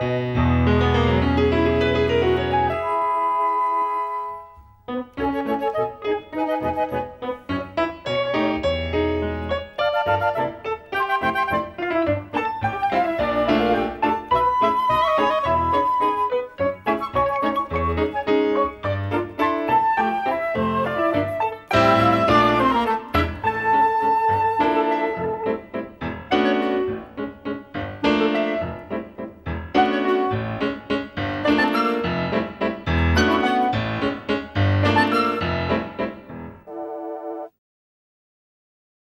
Música